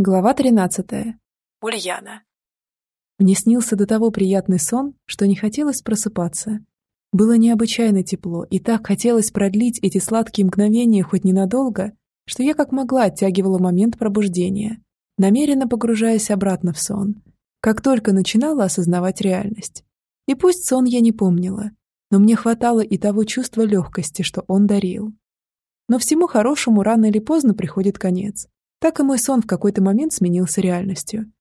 Глава 13. Ульяна. Мне снился до того приятный сон, что не хотелось просыпаться. Было необычайно тепло, и так хотелось продлить эти сладкие мгновения хоть ненадолго, что я как могла оттягивала момент пробуждения, намеренно погружаясь обратно в сон, как только начинала осознавать реальность. И пусть сон я не помнила, но мне хватало и того чувства легкости, что он дарил. Но всему хорошему рано или поздно приходит конец. Так и мой сон в какой-то момент сменился реальностью.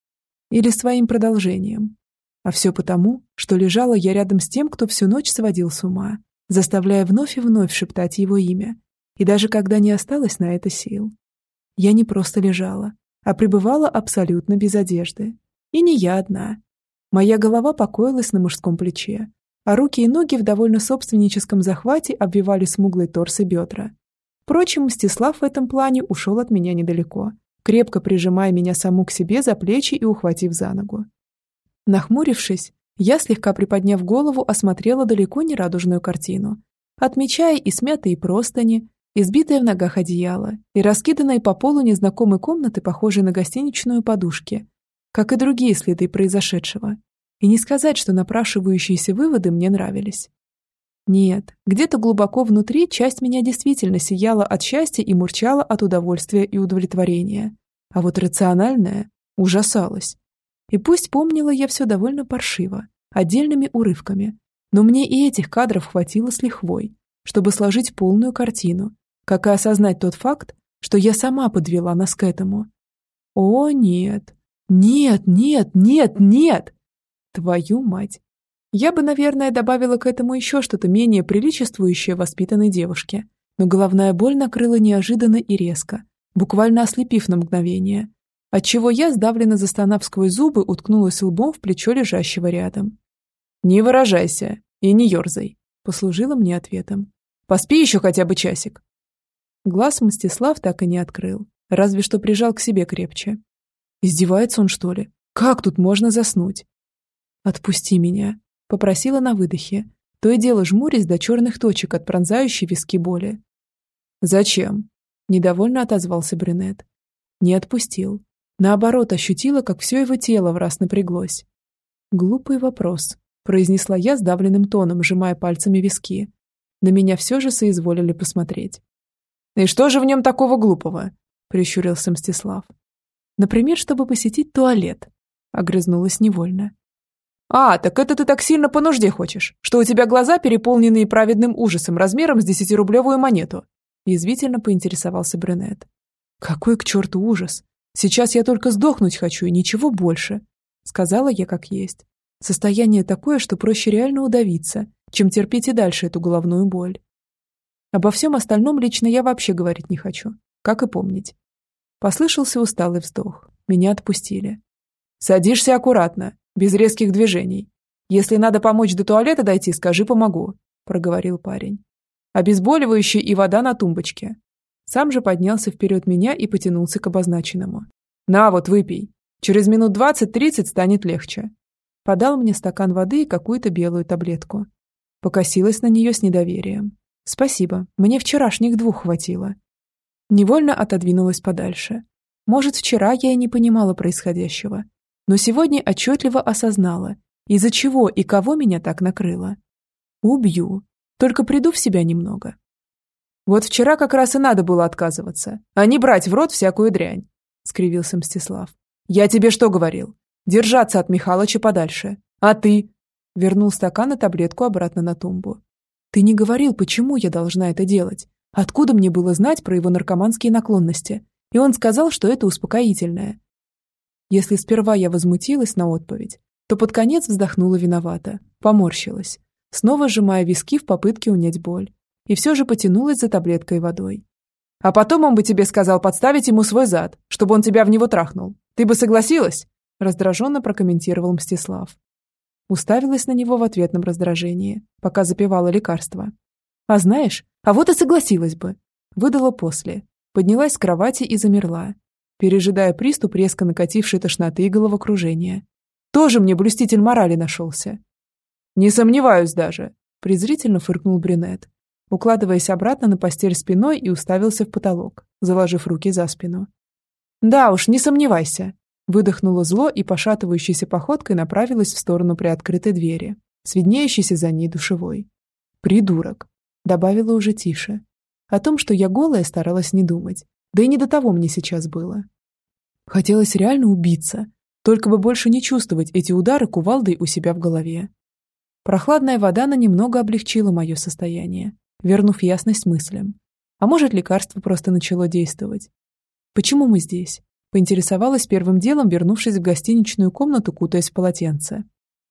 Или своим продолжением. А все потому, что лежала я рядом с тем, кто всю ночь сводил с ума, заставляя вновь и вновь шептать его имя, и даже когда не осталось на это сил. Я не просто лежала, а пребывала абсолютно без одежды. И не я одна. Моя голова покоилась на мужском плече, а руки и ноги в довольно собственническом захвате обвивали смуглый торс и бедра, Впрочем, Мстислав в этом плане ушел от меня недалеко, крепко прижимая меня саму к себе за плечи и ухватив за ногу. Нахмурившись, я, слегка приподняв голову, осмотрела далеко не радужную картину, отмечая и смятые простыни, избитое в ногах одеяло и раскиданные по полу незнакомой комнаты, похожие на гостиничную подушки, как и другие следы произошедшего. И не сказать, что напрашивающиеся выводы мне нравились. Нет, где-то глубоко внутри часть меня действительно сияла от счастья и мурчала от удовольствия и удовлетворения. А вот рациональная ужасалась. И пусть помнила я все довольно паршиво, отдельными урывками, но мне и этих кадров хватило с лихвой, чтобы сложить полную картину, как и осознать тот факт, что я сама подвела нас к этому. О, нет! Нет, нет, нет, нет! Твою мать! Я бы, наверное, добавила к этому еще что-то менее приличествующее воспитанной девушке. Но головная боль накрыла неожиданно и резко, буквально ослепив на мгновение, отчего я, сдавленно застонав сквозь зубы, уткнулась лбом в плечо лежащего рядом. «Не выражайся и не ерзай», — послужила мне ответом. «Поспи еще хотя бы часик». Глаз Мстислав так и не открыл, разве что прижал к себе крепче. Издевается он, что ли? Как тут можно заснуть? «Отпусти меня», Попросила на выдохе, то и дело жмурясь до черных точек от пронзающей виски боли. «Зачем?» – недовольно отозвался брюнет. Не отпустил. Наоборот, ощутила, как все его тело в раз напряглось. «Глупый вопрос», – произнесла я сдавленным тоном, сжимая пальцами виски. На меня все же соизволили посмотреть. «И что же в нем такого глупого?» – прищурился Мстислав. «Например, чтобы посетить туалет», – огрызнулась невольно. «А, так это ты так сильно по нужде хочешь, что у тебя глаза переполненные праведным ужасом размером с десятирублевую монету?» Язвительно поинтересовался брюнет. «Какой к черту ужас? Сейчас я только сдохнуть хочу и ничего больше», сказала я как есть. Состояние такое, что проще реально удавиться, чем терпеть и дальше эту головную боль. Обо всем остальном лично я вообще говорить не хочу, как и помнить. Послышался усталый вздох. Меня отпустили. «Садишься аккуратно без резких движений. Если надо помочь до туалета дойти, скажи, помогу», – проговорил парень. «Обезболивающее и вода на тумбочке». Сам же поднялся вперед меня и потянулся к обозначенному. «На вот, выпей. Через минут двадцать-тридцать станет легче». Подал мне стакан воды и какую-то белую таблетку. Покосилась на нее с недоверием. «Спасибо, мне вчерашних двух хватило». Невольно отодвинулась подальше. Может, вчера я и не понимала происходящего но сегодня отчетливо осознала, из-за чего и кого меня так накрыло. Убью. Только приду в себя немного. Вот вчера как раз и надо было отказываться, а не брать в рот всякую дрянь, скривился Мстислав. Я тебе что говорил? Держаться от Михалыча подальше. А ты? Вернул стакан и таблетку обратно на тумбу. Ты не говорил, почему я должна это делать. Откуда мне было знать про его наркоманские наклонности? И он сказал, что это успокоительное. Если сперва я возмутилась на отповедь, то под конец вздохнула виновата, поморщилась, снова сжимая виски в попытке унять боль, и все же потянулась за таблеткой водой. «А потом он бы тебе сказал подставить ему свой зад, чтобы он тебя в него трахнул. Ты бы согласилась?» раздраженно прокомментировал Мстислав. Уставилась на него в ответном раздражении, пока запивала лекарство. «А знаешь, а вот и согласилась бы!» Выдала после, поднялась с кровати и замерла, пережидая приступ резко накатившей тошноты и головокружения. Тоже мне блюститель морали нашелся. «Не сомневаюсь даже», – презрительно фыркнул брюнет, укладываясь обратно на постель спиной и уставился в потолок, заложив руки за спину. Да уж, не сомневайся. Выдохнула зло и пошатывающейся походкой направилась в сторону приоткрытой двери, с виднеющейся за ней душевой. «Придурок», — добавила уже тише. О том, что я голая, старалась не думать. Да и не до того мне сейчас было. Хотелось реально убиться, только бы больше не чувствовать эти удары кувалдой у себя в голове. Прохладная вода на немного облегчила мое состояние, вернув ясность мыслям. А может, лекарство просто начало действовать. Почему мы здесь? Поинтересовалась первым делом, вернувшись в гостиничную комнату, кутаясь в полотенце.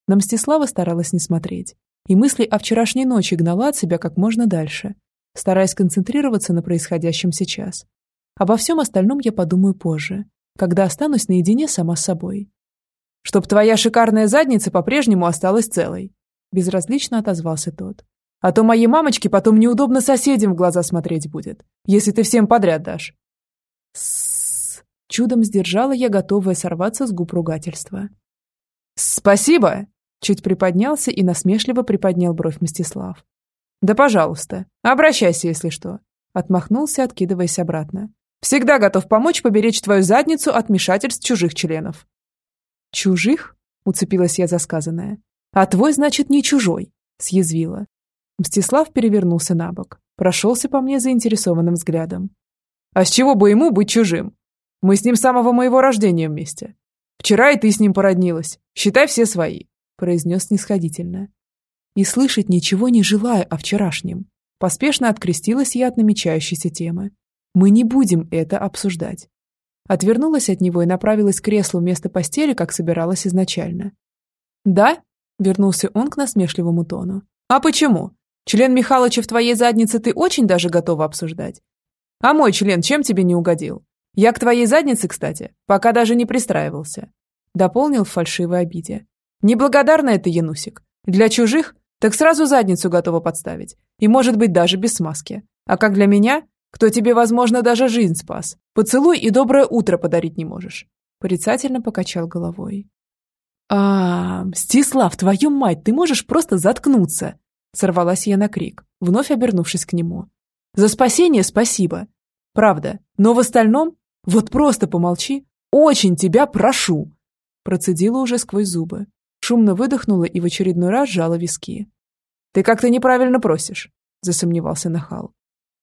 На Мстислава старалась не смотреть, и мысли о вчерашней ночи гнала от себя как можно дальше, стараясь концентрироваться на происходящем сейчас. Обо всем остальном я подумаю позже, когда останусь наедине сама с собой. «Чтоб твоя шикарная задница по-прежнему осталась целой», безразлично отозвался тот. «А то моей мамочке потом неудобно соседям в глаза смотреть будет, если ты всем подряд дашь». С чудом сдержала я, готовая сорваться с губ ругательства. «Спасибо!» Чуть приподнялся и насмешливо приподнял бровь Мстислав. «Да пожалуйста, обращайся, если что», отмахнулся, откидываясь обратно. «Всегда готов помочь поберечь твою задницу от вмешательств чужих членов». «Чужих?» — уцепилась я за сказанное. «А твой, значит, не чужой», — съязвила. Мстислав перевернулся на бок, прошелся по мне заинтересованным взглядом. «А с чего бы ему быть чужим? Мы с ним с самого моего рождения вместе. Вчера и ты с ним породнилась. Считай все свои», — произнес снисходительно. И слышать ничего не желаю о вчерашнем. Поспешно открестилась я от намечающейся темы. Мы не будем это обсуждать. Отвернулась от него и направилась к креслу вместо постели, как собиралась изначально. «Да?» — вернулся он к насмешливому тону. «А почему? Член Михалыча в твоей заднице ты очень даже готова обсуждать. А мой член чем тебе не угодил? Я к твоей заднице, кстати, пока даже не пристраивался». Дополнил в фальшивой обиде. «Неблагодарный это, Янусик. Для чужих так сразу задницу готова подставить. И, может быть, даже без смазки. А как для меня, кто тебе, возможно, даже жизнь спас, поцелуй и доброе утро подарить не можешь. Порицательно покачал головой. а Стислав, твою мать, ты можешь просто заткнуться!» Сорвалась я на крик, вновь обернувшись к нему. «За спасение спасибо. Правда, но в остальном, вот просто помолчи, очень тебя прошу!» Процедила уже сквозь зубы, Шумно выдохнула и в очередной раз сжала виски. «Ты как-то неправильно просишь», – засомневался Нахал.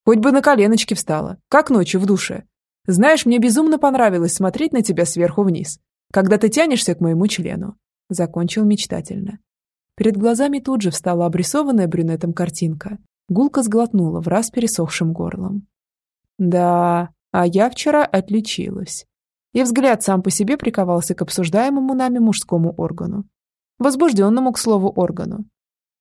«Хоть бы на коленочки встала, как ночью в душе. Знаешь, мне безумно понравилось смотреть на тебя сверху вниз, когда ты тянешься к моему члену», – закончил мечтательно. Перед глазами тут же встала обрисованная брюнетом картинка. Гулка сглотнула в раз пересохшим горлом. «Да, а я вчера отличилась». И взгляд сам по себе приковался к обсуждаемому нами мужскому органу возбужденному, к слову, органу.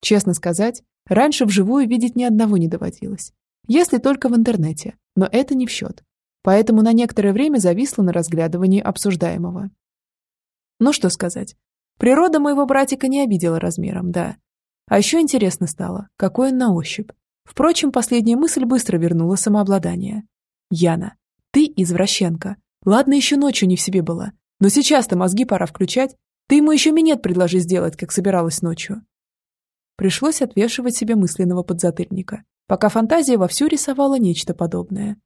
Честно сказать, раньше вживую видеть ни одного не доводилось. Если только в интернете, но это не в счет. Поэтому на некоторое время зависла на разглядывании обсуждаемого. Ну что сказать. Природа моего братика не обидела размером, да. А еще интересно стало, какой он на ощупь. Впрочем, последняя мысль быстро вернула самообладание. Яна, ты извращенка. Ладно, еще ночью не в себе была, но сейчас-то мозги пора включать ты ему еще минет предложи сделать, как собиралась ночью. Пришлось отвешивать себе мысленного подзатыльника, пока фантазия вовсю рисовала нечто подобное.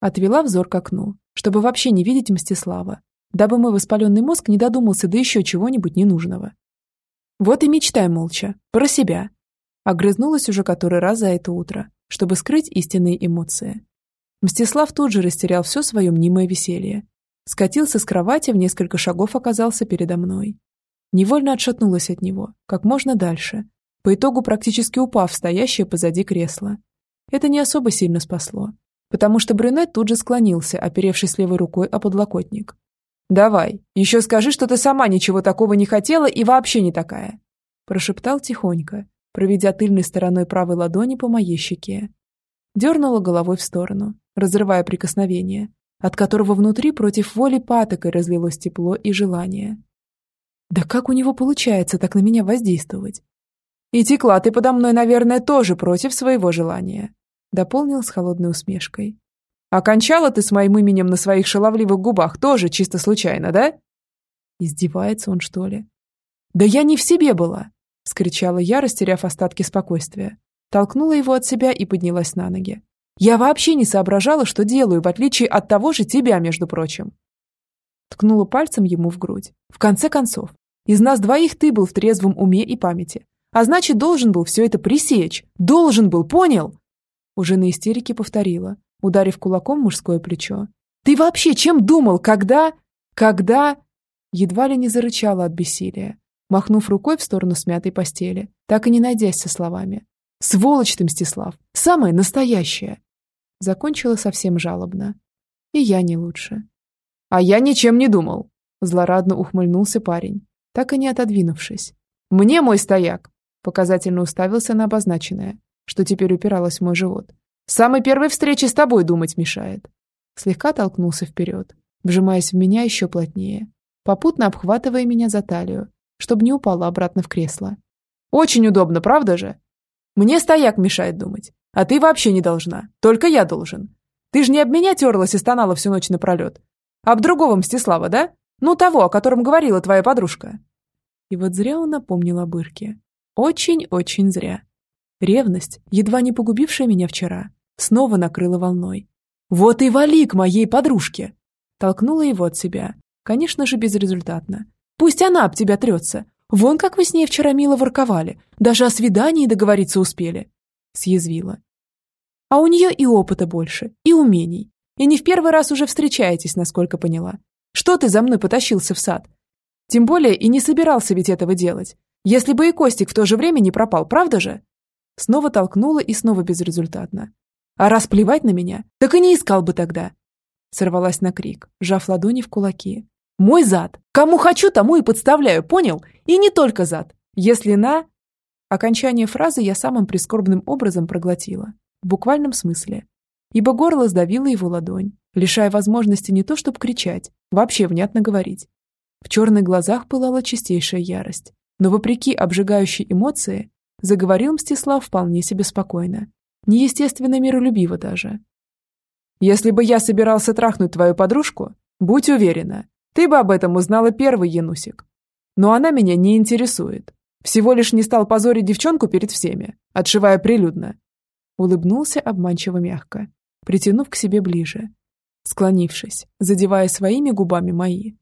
Отвела взор к окну, чтобы вообще не видеть Мстислава, дабы мой воспаленный мозг не додумался до еще чего-нибудь ненужного. Вот и мечтай молча, про себя. Огрызнулась уже который раз за это утро, чтобы скрыть истинные эмоции. Мстислав тут же растерял все свое мнимое веселье скатился с кровати, в несколько шагов оказался передо мной. Невольно отшатнулась от него, как можно дальше, по итогу практически упав в стоящее позади кресло. Это не особо сильно спасло, потому что брюнет тут же склонился, оперевшись левой рукой о подлокотник. «Давай, еще скажи, что ты сама ничего такого не хотела и вообще не такая», прошептал тихонько, проведя тыльной стороной правой ладони по моей щеке. Дернула головой в сторону, разрывая прикосновение, от которого внутри против воли патокой разлилось тепло и желание. Да как у него получается так на меня воздействовать? И текла ты подо мной, наверное, тоже против своего желания, дополнил с холодной усмешкой. Окончала ты с моим именем на своих шаловливых губах тоже чисто случайно, да? Издевается он, что ли? Да я не в себе была, вскричала я, растеряв остатки спокойствия. Толкнула его от себя и поднялась на ноги. Я вообще не соображала, что делаю, в отличие от того же тебя, между прочим. Ткнула пальцем ему в грудь. В конце концов, из нас двоих ты был в трезвом уме и памяти. А значит, должен был все это пресечь. Должен был, понял? Уже на истерике повторила, ударив кулаком мужское плечо. Ты вообще чем думал, когда... Когда... Едва ли не зарычала от бессилия, махнув рукой в сторону смятой постели, так и не найдясь со словами. «Сволочь ты, Мстислав! Самое настоящее!» Закончила совсем жалобно. И я не лучше. «А я ничем не думал!» Злорадно ухмыльнулся парень, так и не отодвинувшись. «Мне мой стояк!» Показательно уставился на обозначенное, что теперь упиралось в мой живот. «С самой первой встречи с тобой думать мешает!» Слегка толкнулся вперед, вжимаясь в меня еще плотнее, попутно обхватывая меня за талию, чтобы не упала обратно в кресло. «Очень удобно, правда же? Мне стояк мешает думать, а ты вообще не должна, только я должен. Ты же не об меня терлась и стонала всю ночь напролет, а об другого Мстислава, да? Ну, того, о котором говорила твоя подружка». И вот зря он напомнил об Ирке. Очень-очень зря. Ревность, едва не погубившая меня вчера, снова накрыла волной. «Вот и вали к моей подружке!» Толкнула его от себя, Конечно же, безрезультатно. Пусть она об тебя трется. Вон как вы с ней вчера мило ворковали. Даже о свидании договориться успели. Съязвила. А у нее и опыта больше, и умений. И не в первый раз уже встречаетесь, насколько поняла. Что ты за мной потащился в сад? Тем более и не собирался ведь этого делать. Если бы и Костик в то же время не пропал, правда же? Снова толкнула и снова безрезультатно. А раз плевать на меня, так и не искал бы тогда. Сорвалась на крик, сжав ладони в кулаки. «Мой зад! Кому хочу, тому и подставляю, понял? И не только зад. Если на...» Окончание фразы я самым прискорбным образом проглотила. В буквальном смысле. Ибо горло сдавило его ладонь, лишая возможности не то чтобы кричать, вообще внятно говорить. В черных глазах пылала чистейшая ярость. Но вопреки обжигающей эмоции, заговорил Мстислав вполне себе спокойно. Неестественно миролюбиво даже. Если бы я собирался трахнуть твою подружку, будь уверена, ты бы об этом узнала первый, Янусик. Но она меня не интересует. Всего лишь не стал позорить девчонку перед всеми, отшивая прилюдно. Улыбнулся обманчиво мягко, притянув к себе ближе, склонившись, задевая своими губами мои.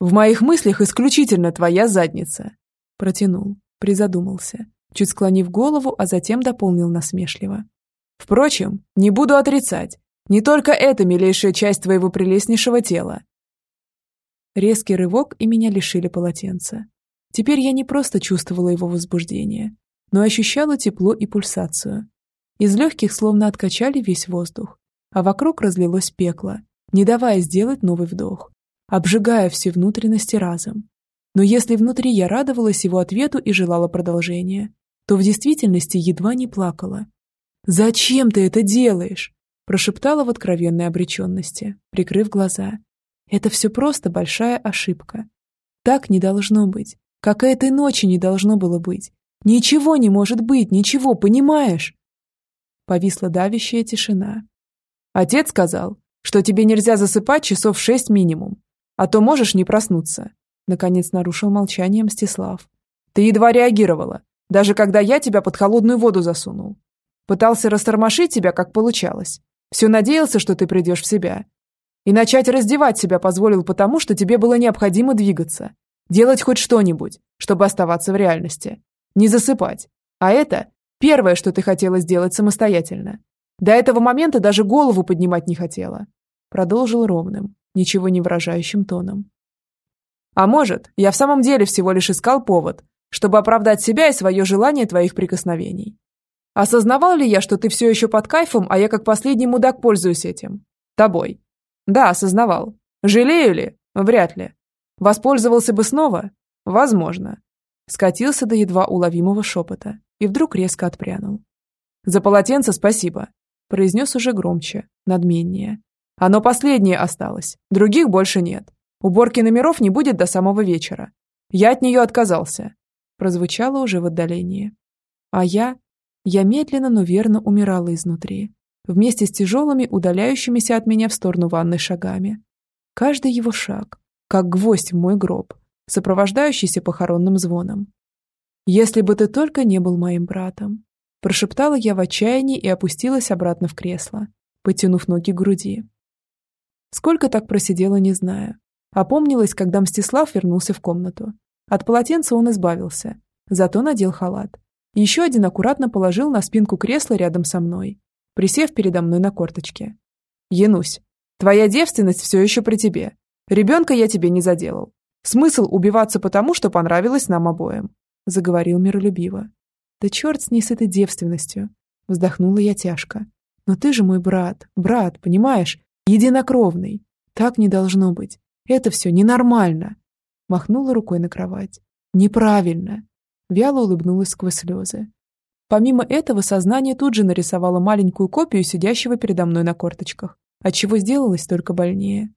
«В моих мыслях исключительно твоя задница», протянул, призадумался, чуть склонив голову, а затем дополнил насмешливо. «Впрочем, не буду отрицать, не только это милейшая часть твоего прелестнейшего тела. Резкий рывок, и меня лишили полотенца. Теперь я не просто чувствовала его возбуждение, но ощущала тепло и пульсацию. Из легких словно откачали весь воздух, а вокруг разлилось пекло, не давая сделать новый вдох, обжигая все внутренности разом. Но если внутри я радовалась его ответу и желала продолжения, то в действительности едва не плакала. «Зачем ты это делаешь?» прошептала в откровенной обреченности, прикрыв глаза. Это все просто большая ошибка. Так не должно быть. Как и этой ночи не должно было быть. Ничего не может быть, ничего, понимаешь? Повисла давящая тишина. Отец сказал, что тебе нельзя засыпать часов шесть минимум, а то можешь не проснуться. Наконец нарушил молчание Мстислав. Ты едва реагировала, даже когда я тебя под холодную воду засунул. Пытался растормошить тебя, как получалось. Все надеялся, что ты придешь в себя. И начать раздевать себя позволил потому, что тебе было необходимо двигаться. Делать хоть что-нибудь, чтобы оставаться в реальности. Не засыпать. А это первое, что ты хотела сделать самостоятельно. До этого момента даже голову поднимать не хотела. Продолжил ровным, ничего не выражающим тоном. А может, я в самом деле всего лишь искал повод, чтобы оправдать себя и свое желание твоих прикосновений. Осознавал ли я, что ты все еще под кайфом, а я как последний мудак пользуюсь этим? Тобой. Да, осознавал. Жалею ли? Вряд ли. Воспользовался бы снова? Возможно. Скатился до едва уловимого шепота и вдруг резко отпрянул. «За полотенце спасибо», – произнес уже громче, надменнее. «Оно последнее осталось, других больше нет. Уборки номеров не будет до самого вечера. Я от нее отказался», – прозвучало уже в отдалении. А я я медленно, но верно умирала изнутри, вместе с тяжелыми, удаляющимися от меня в сторону ванной шагами. Каждый его шаг, как гвоздь в мой гроб, сопровождающийся похоронным звоном. «Если бы ты только не был моим братом», Прошептала я в отчаянии и опустилась обратно в кресло, потянув ноги к груди. Сколько так просидела, не знаю. Опомнилась, когда Мстислав вернулся в комнату. От полотенца он избавился, зато надел халат. Еще один аккуратно положил на спинку кресла рядом со мной, присев передо мной на корточке. «Янусь, твоя девственность все еще при тебе. Ребенка я тебе не заделал. Смысл убиваться потому, что понравилось нам обоим», заговорил миролюбиво. «Да черт с ней с этой девственностью!» Вздохнула я тяжко. «Но ты же мой брат, брат, понимаешь? Единокровный. Так не должно быть. Это все ненормально!» Махнула рукой на кровать. «Неправильно!» Вяло улыбнулась сквозь слезы. Помимо этого, сознание тут же нарисовало маленькую копию сидящего передо мной на корточках, отчего сделалось только больнее.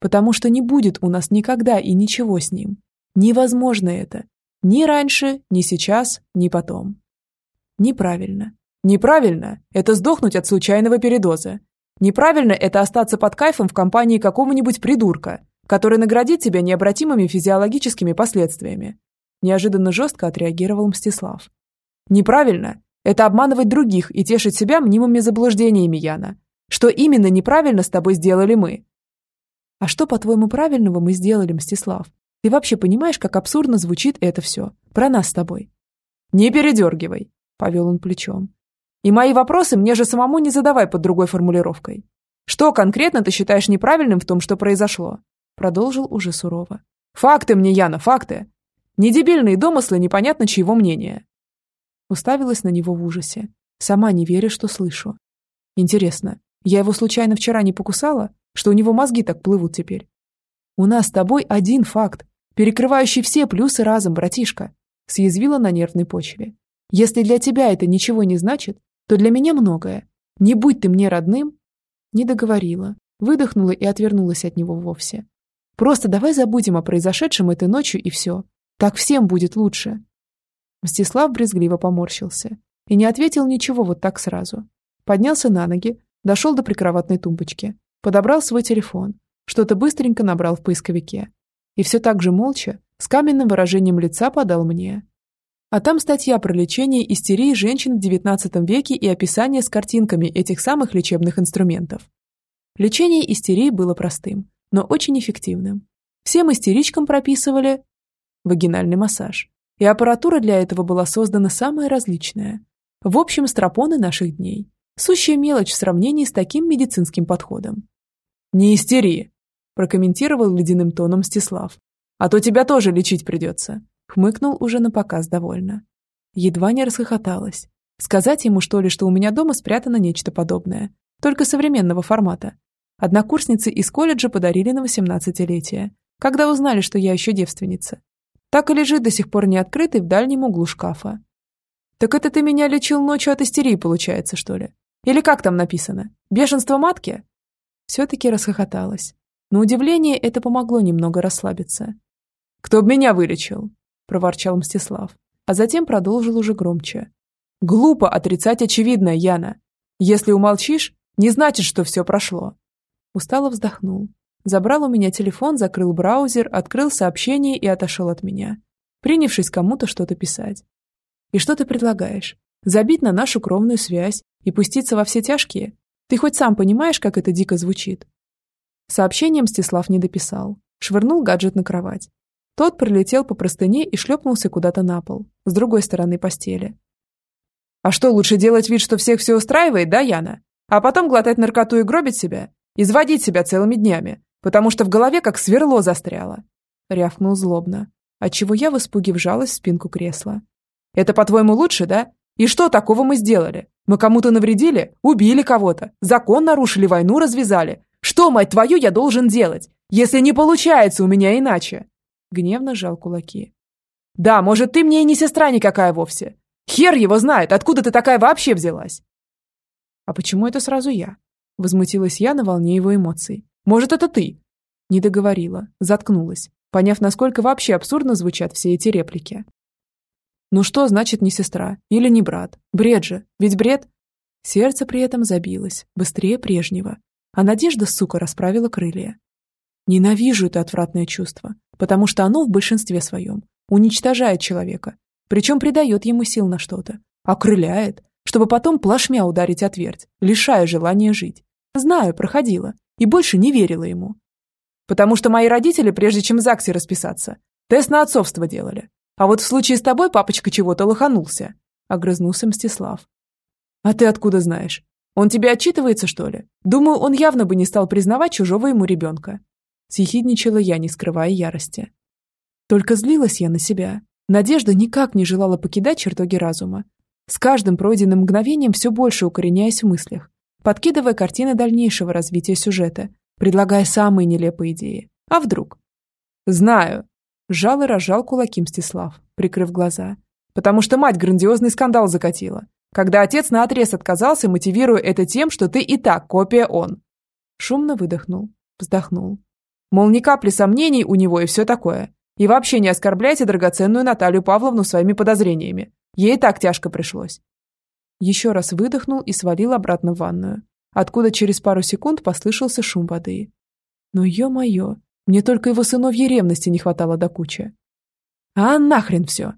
Потому что не будет у нас никогда и ничего с ним. Невозможно это. Ни раньше, ни сейчас, ни потом. Неправильно. Неправильно – это сдохнуть от случайного передоза. Неправильно – это остаться под кайфом в компании какого-нибудь придурка, который наградит тебя необратимыми физиологическими последствиями, Неожиданно жестко отреагировал Мстислав. «Неправильно. Это обманывать других и тешить себя мнимыми заблуждениями, Яна. Что именно неправильно с тобой сделали мы?» «А что, по-твоему, правильного мы сделали, Мстислав? Ты вообще понимаешь, как абсурдно звучит это все? Про нас с тобой?» «Не передергивай», — повел он плечом. «И мои вопросы мне же самому не задавай под другой формулировкой. Что конкретно ты считаешь неправильным в том, что произошло?» Продолжил уже сурово. «Факты мне, Яна, факты. Не дебильные домыслы непонятно чьего мнения. Уставилась на него в ужасе, сама не веря, что слышу. Интересно, я его случайно вчера не покусала, что у него мозги так плывут теперь? У нас с тобой один факт, перекрывающий все плюсы разом, братишка, съязвила на нервной почве. Если для тебя это ничего не значит, то для меня многое. Не будь ты мне родным, не договорила, выдохнула и отвернулась от него вовсе. Просто давай забудем о произошедшем этой ночью и все. Так всем будет лучше. Мстислав брезгливо поморщился и не ответил ничего вот так сразу. Поднялся на ноги, дошел до прикроватной тумбочки, подобрал свой телефон, что-то быстренько набрал в поисковике. И все так же молча, с каменным выражением лица подал мне. А там статья про лечение истерии женщин в XIX веке и описание с картинками этих самых лечебных инструментов. Лечение истерии было простым, но очень эффективным. Всем истеричкам прописывали вагинальный массаж. И аппаратура для этого была создана самая различная. В общем, стропоны наших дней. Сущая мелочь в сравнении с таким медицинским подходом. «Не истери!» – прокомментировал ледяным тоном Мстислав. «А то тебя тоже лечить придется!» – хмыкнул уже на показ довольно. Едва не расхохоталась. Сказать ему, что ли, что у меня дома спрятано нечто подобное, только современного формата. Однокурсницы из колледжа подарили на 18-летие, когда узнали, что я еще девственница так и лежит до сих пор не открытый в дальнем углу шкафа. «Так это ты меня лечил ночью от истерии, получается, что ли? Или как там написано? Бешенство матки?» Все-таки расхохоталась. На удивление это помогло немного расслабиться. «Кто б меня вылечил?» – проворчал Мстислав, а затем продолжил уже громче. «Глупо отрицать очевидное, Яна. Если умолчишь, не значит, что все прошло». Устало вздохнул. Забрал у меня телефон, закрыл браузер, открыл сообщение и отошел от меня, принявшись кому-то что-то писать. «И что ты предлагаешь? Забить на нашу кровную связь и пуститься во все тяжкие? Ты хоть сам понимаешь, как это дико звучит?» Сообщение Мстислав не дописал. Швырнул гаджет на кровать. Тот пролетел по простыне и шлепнулся куда-то на пол, с другой стороны постели. «А что, лучше делать вид, что всех все устраивает, да, Яна? А потом глотать наркоту и гробить себя? Изводить себя целыми днями? потому что в голове как сверло застряло. Рявкнул злобно, отчего я в испуге вжалась в спинку кресла. Это, по-твоему, лучше, да? И что такого мы сделали? Мы кому-то навредили? Убили кого-то? Закон нарушили, войну развязали? Что, мать твою, я должен делать, если не получается у меня иначе?» Гневно сжал кулаки. «Да, может, ты мне и не сестра никакая вовсе. Хер его знает, откуда ты такая вообще взялась?» «А почему это сразу я?» Возмутилась я на волне его эмоций. Может, это ты?» Не договорила, заткнулась, поняв, насколько вообще абсурдно звучат все эти реплики. «Ну что значит не сестра? Или не брат? Бред же, ведь бред?» Сердце при этом забилось, быстрее прежнего, а надежда, сука, расправила крылья. Ненавижу это отвратное чувство, потому что оно в большинстве своем уничтожает человека, причем придает ему сил на что-то, окрыляет, чтобы потом плашмя ударить отверть, лишая желания жить. Знаю, проходила. И больше не верила ему. Потому что мои родители, прежде чем в ЗАГСе расписаться, тест на отцовство делали. А вот в случае с тобой папочка чего-то лоханулся. Огрызнулся Мстислав. А ты откуда знаешь? Он тебе отчитывается, что ли? Думаю, он явно бы не стал признавать чужого ему ребенка. Съехидничала я, не скрывая ярости. Только злилась я на себя. Надежда никак не желала покидать чертоги разума. С каждым пройденным мгновением все больше укореняясь в мыслях, подкидывая картины дальнейшего развития сюжета, предлагая самые нелепые идеи. А вдруг? «Знаю», – сжал и разжал кулаки Мстислав, прикрыв глаза. «Потому что мать грандиозный скандал закатила, когда отец наотрез отказался, мотивируя это тем, что ты и так копия он». Шумно выдохнул, вздохнул. Мол, ни капли сомнений у него и все такое. И вообще не оскорбляйте драгоценную Наталью Павловну своими подозрениями. Ей так тяжко пришлось. Еще раз выдохнул и свалил обратно в ванную, откуда через пару секунд послышался шум воды. Но ё-моё, мне только его сыновьей ревности не хватало до кучи. А нахрен все!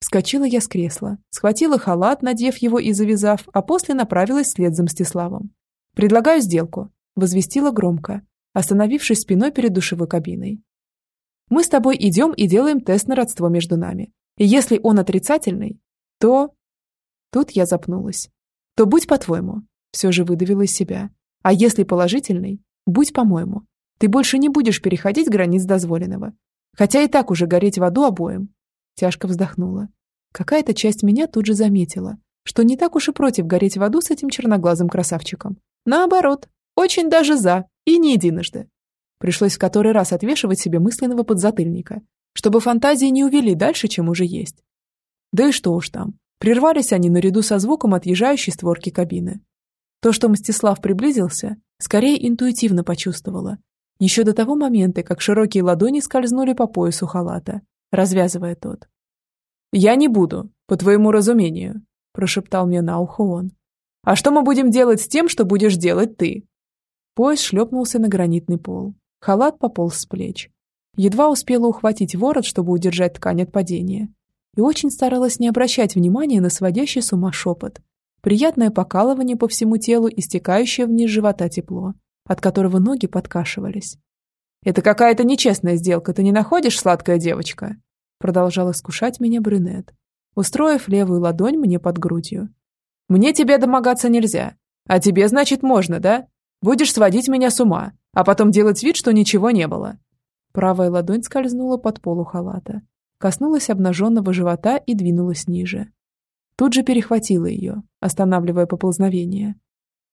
Вскочила я с кресла, схватила халат, надев его и завязав, а после направилась вслед за Мстиславом. «Предлагаю сделку», – возвестила громко, остановившись спиной перед душевой кабиной. Мы с тобой идем и делаем тест на родство между нами. И если он отрицательный, то... Тут я запнулась. То будь по-твоему, все же выдавила из себя. А если положительный, будь по-моему. Ты больше не будешь переходить границ дозволенного. Хотя и так уже гореть в аду обоим. Тяжко вздохнула. Какая-то часть меня тут же заметила, что не так уж и против гореть в аду с этим черноглазым красавчиком. Наоборот, очень даже за, и не единожды. Пришлось в который раз отвешивать себе мысленного подзатыльника, чтобы фантазии не увели дальше, чем уже есть. Да и что уж там, прервались они наряду со звуком отъезжающей створки кабины. То, что Мстислав приблизился, скорее интуитивно почувствовала. Еще до того момента, как широкие ладони скользнули по поясу халата, развязывая тот. «Я не буду, по твоему разумению», – прошептал мне на ухо он. «А что мы будем делать с тем, что будешь делать ты?» Пояс шлепнулся на гранитный пол. Халат пополз с плеч. Едва успела ухватить ворот, чтобы удержать ткань от падения. И очень старалась не обращать внимания на сводящий с ума шепот. Приятное покалывание по всему телу и стекающее вниз живота тепло, от которого ноги подкашивались. «Это какая-то нечестная сделка, ты не находишь, сладкая девочка?» Продолжал искушать меня брюнет, устроив левую ладонь мне под грудью. «Мне тебе домогаться нельзя, а тебе, значит, можно, да? Будешь сводить меня с ума, а потом делать вид, что ничего не было». Правая ладонь скользнула под полу халата, коснулась обнаженного живота и двинулась ниже. Тут же перехватила ее, останавливая поползновение.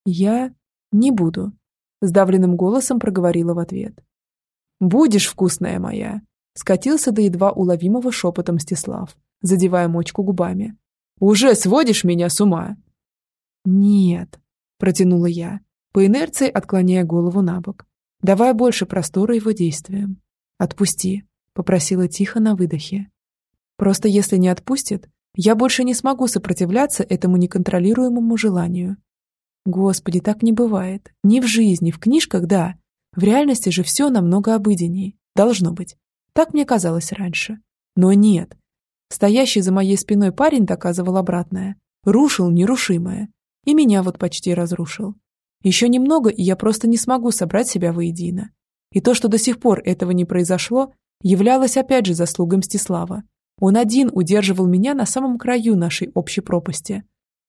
«Я не буду», — сдавленным голосом проговорила в ответ. «Будешь, вкусная моя», — скатился до едва уловимого шепота Мстислав, задевая мочку губами. «Уже сводишь меня с ума?» «Нет», — протянула я, по инерции отклоняя голову на бок давая больше простора его действиям. «Отпусти», — попросила тихо на выдохе. «Просто если не отпустит, я больше не смогу сопротивляться этому неконтролируемому желанию. Господи, так не бывает. Ни в жизни, в книжках, да. В реальности же все намного обыденнее. Должно быть. Так мне казалось раньше. Но нет. Стоящий за моей спиной парень доказывал обратное. Рушил нерушимое. И меня вот почти разрушил. Еще немного, и я просто не смогу собрать себя воедино. И то, что до сих пор этого не произошло, являлось опять же заслугой Мстислава. Он один удерживал меня на самом краю нашей общей пропасти.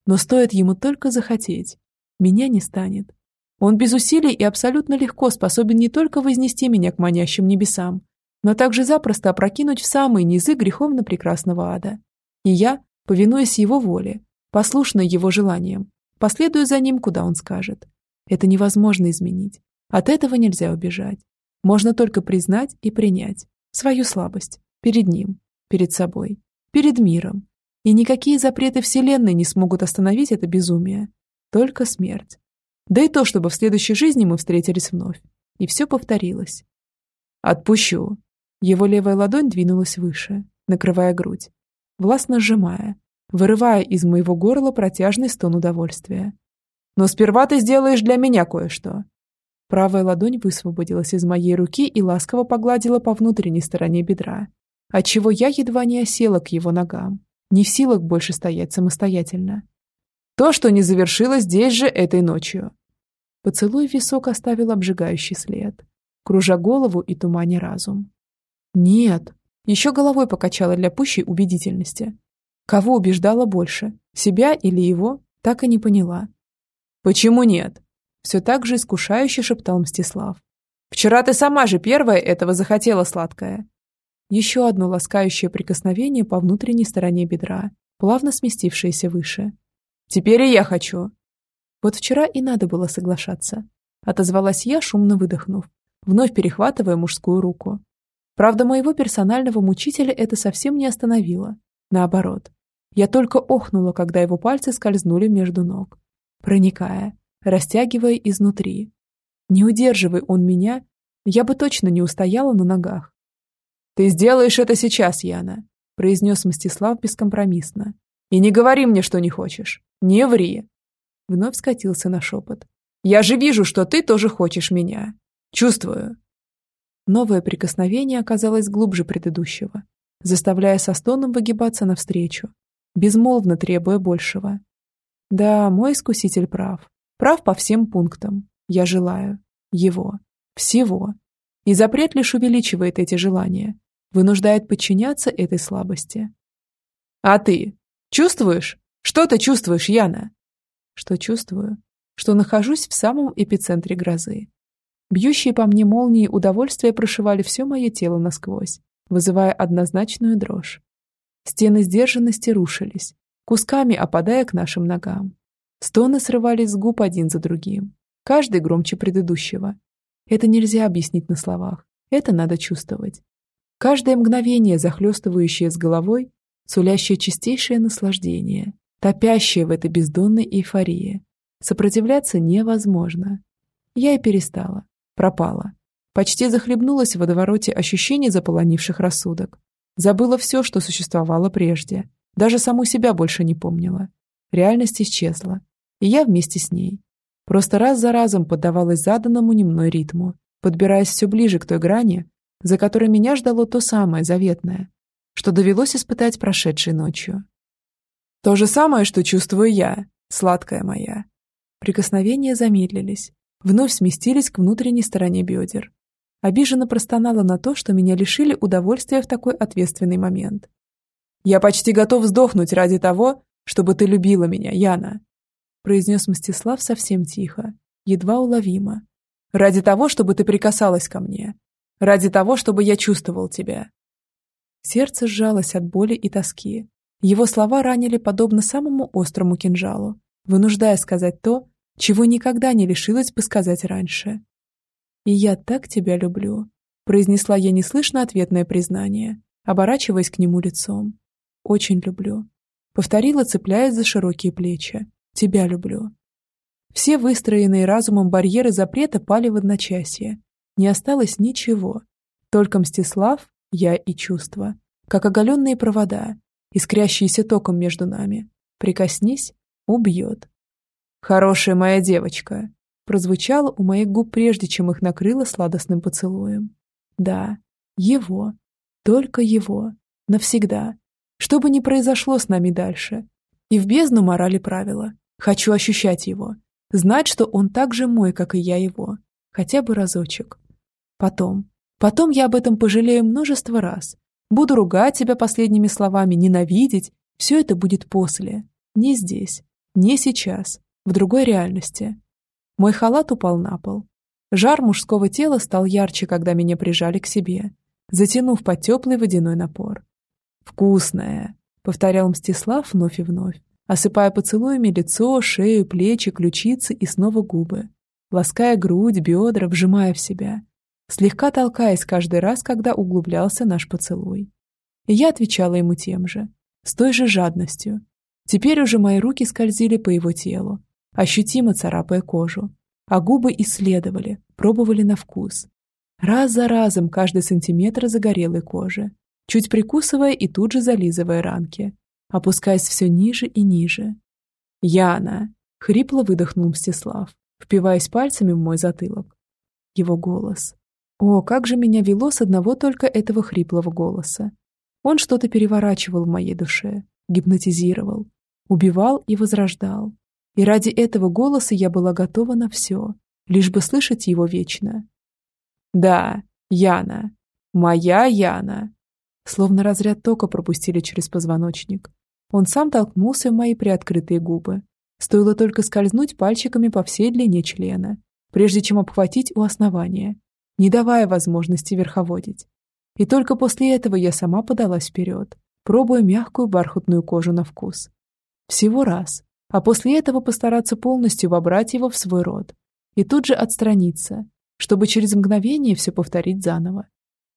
Но стоит ему только захотеть. Меня не станет. Он без усилий и абсолютно легко способен не только вознести меня к манящим небесам, но также запросто опрокинуть в самые низы греховно-прекрасного ада. И я, повинуясь его воле, послушная его желаниям, последую за ним, куда он скажет. Это невозможно изменить. От этого нельзя убежать. Можно только признать и принять свою слабость перед ним, перед собой, перед миром. И никакие запреты Вселенной не смогут остановить это безумие. Только смерть. Да и то, чтобы в следующей жизни мы встретились вновь. И все повторилось. «Отпущу». Его левая ладонь двинулась выше, накрывая грудь, властно сжимая, вырывая из моего горла протяжный стон удовольствия. Но сперва ты сделаешь для меня кое-что». Правая ладонь высвободилась из моей руки и ласково погладила по внутренней стороне бедра, отчего я едва не осела к его ногам, не в силах больше стоять самостоятельно. То, что не завершилось здесь же этой ночью. Поцелуй в висок оставил обжигающий след, кружа голову и туманя разум. Нет, еще головой покачала для пущей убедительности. Кого убеждала больше, себя или его, так и не поняла. «Почему нет?» Все так же искушающе шептал Мстислав. «Вчера ты сама же первая этого захотела, сладкая». Еще одно ласкающее прикосновение по внутренней стороне бедра, плавно сместившееся выше. Теперь и я хочу. Вот вчера и надо было соглашаться. Отозвалась я, шумно выдохнув, вновь перехватывая мужскую руку. Правда, моего персонального мучителя это совсем не остановило. Наоборот. Я только охнула, когда его пальцы скользнули между ног, проникая, растягивая изнутри. Не удерживай он меня, я бы точно не устояла на ногах. «Ты сделаешь это сейчас, Яна», — произнес Мстислав бескомпромиссно. «И не говори мне, что не хочешь. Не ври!» Вновь скатился на шепот. «Я же вижу, что ты тоже хочешь меня. Чувствую». Новое прикосновение оказалось глубже предыдущего, заставляя со стоном выгибаться навстречу, безмолвно требуя большего. Да, мой искуситель прав. Прав по всем пунктам. Я желаю. Его. Всего. И запрет лишь увеличивает эти желания, вынуждает подчиняться этой слабости. «А ты? Чувствуешь? Что ты чувствуешь, Яна?» Что чувствую? Что нахожусь в самом эпицентре грозы. Бьющие по мне молнии удовольствия прошивали все мое тело насквозь, вызывая однозначную дрожь. Стены сдержанности рушились, кусками опадая к нашим ногам. Стоны срывались с губ один за другим, каждый громче предыдущего. Это нельзя объяснить на словах, это надо чувствовать. Каждое мгновение, захлестывающее с головой, сулящее чистейшее наслаждение, топящее в этой бездонной эйфории. Сопротивляться невозможно. Я и перестала. Пропала. Почти захлебнулась в водовороте ощущений, заполонивших рассудок. Забыла все, что существовало прежде. Даже саму себя больше не помнила. Реальность исчезла. И я вместе с ней. Просто раз за разом поддавалась заданному не мной ритму, подбираясь все ближе к той грани, за которой меня ждало то самое заветное, что довелось испытать прошедшей ночью. То же самое, что чувствую я, сладкая моя. Прикосновения замедлились, вновь сместились к внутренней стороне бедер. Обиженно простонала на то, что меня лишили удовольствия в такой ответственный момент. «Я почти готов сдохнуть ради того, чтобы ты любила меня, Яна», произнес Мстислав совсем тихо, едва уловимо. «Ради того, чтобы ты прикасалась ко мне. Ради того, чтобы я чувствовал тебя». Сердце сжалось от боли и тоски. Его слова ранили подобно самому острому кинжалу, вынуждая сказать то, чего никогда не лишилась бы сказать раньше. «И я так тебя люблю», — произнесла я неслышно ответное признание, оборачиваясь к нему лицом. «Очень люблю», — повторила, цепляясь за широкие плечи. «Тебя люблю». Все выстроенные разумом барьеры запрета пали в одночасье. Не осталось ничего. Только Мстислав, я и чувства, как оголенные провода, искрящиеся током между нами. Прикоснись — убьет. «Хорошая моя девочка», прозвучало у моих губ прежде, чем их накрыло сладостным поцелуем. Да, его. Только его. Навсегда. Что бы ни произошло с нами дальше. И в бездну морали правила. Хочу ощущать его. Знать, что он так же мой, как и я его. Хотя бы разочек. Потом. Потом я об этом пожалею множество раз. Буду ругать себя последними словами, ненавидеть. Все это будет после. Не здесь. Не сейчас в другой реальности. Мой халат упал на пол. Жар мужского тела стал ярче, когда меня прижали к себе, затянув под теплый водяной напор. «Вкусная!» — повторял Мстислав вновь и вновь, осыпая поцелуями лицо, шею, плечи, ключицы и снова губы, лаская грудь, бедра, вжимая в себя, слегка толкаясь каждый раз, когда углублялся наш поцелуй. И я отвечала ему тем же, с той же жадностью. Теперь уже мои руки скользили по его телу, ощутимо царапая кожу, а губы исследовали, пробовали на вкус. Раз за разом каждый сантиметр загорелой кожи, чуть прикусывая и тут же зализывая ранки, опускаясь все ниже и ниже. «Яна!» — хрипло выдохнул Мстислав, впиваясь пальцами в мой затылок. Его голос. О, как же меня вело с одного только этого хриплого голоса. Он что-то переворачивал в моей душе, гипнотизировал, убивал и возрождал, И ради этого голоса я была готова на все, лишь бы слышать его вечно. «Да, Яна. Моя Яна!» Словно разряд тока пропустили через позвоночник. Он сам толкнулся в мои приоткрытые губы. Стоило только скользнуть пальчиками по всей длине члена, прежде чем обхватить у основания, не давая возможности верховодить. И только после этого я сама подалась вперед, пробуя мягкую бархатную кожу на вкус. Всего раз, а после этого постараться полностью вобрать его в свой рот и тут же отстраниться, чтобы через мгновение все повторить заново.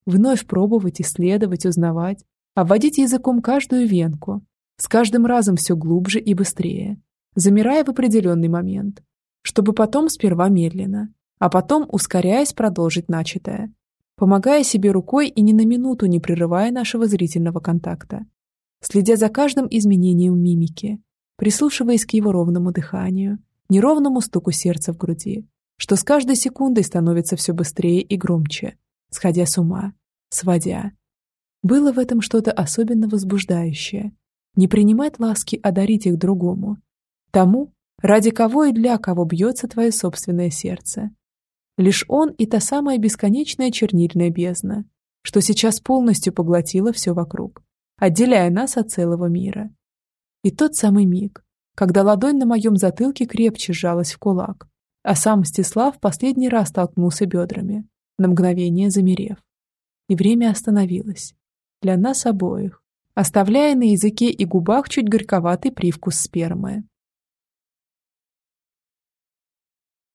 Вновь пробовать, исследовать, узнавать, обводить языком каждую венку, с каждым разом все глубже и быстрее, замирая в определенный момент, чтобы потом сперва медленно, а потом, ускоряясь, продолжить начатое, помогая себе рукой и ни на минуту не прерывая нашего зрительного контакта, следя за каждым изменением мимики, прислушиваясь к его ровному дыханию, неровному стуку сердца в груди, что с каждой секундой становится все быстрее и громче, сходя с ума, сводя. Было в этом что-то особенно возбуждающее. Не принимать ласки, а дарить их другому. Тому, ради кого и для кого бьется твое собственное сердце. Лишь он и та самая бесконечная чернильная бездна, что сейчас полностью поглотила все вокруг, отделяя нас от целого мира. И тот самый миг, когда ладонь на моем затылке крепче сжалась в кулак, а сам Мстислав последний раз толкнулся бедрами, на мгновение замерев. И время остановилось. Для нас обоих, оставляя на языке и губах чуть горьковатый привкус спермы.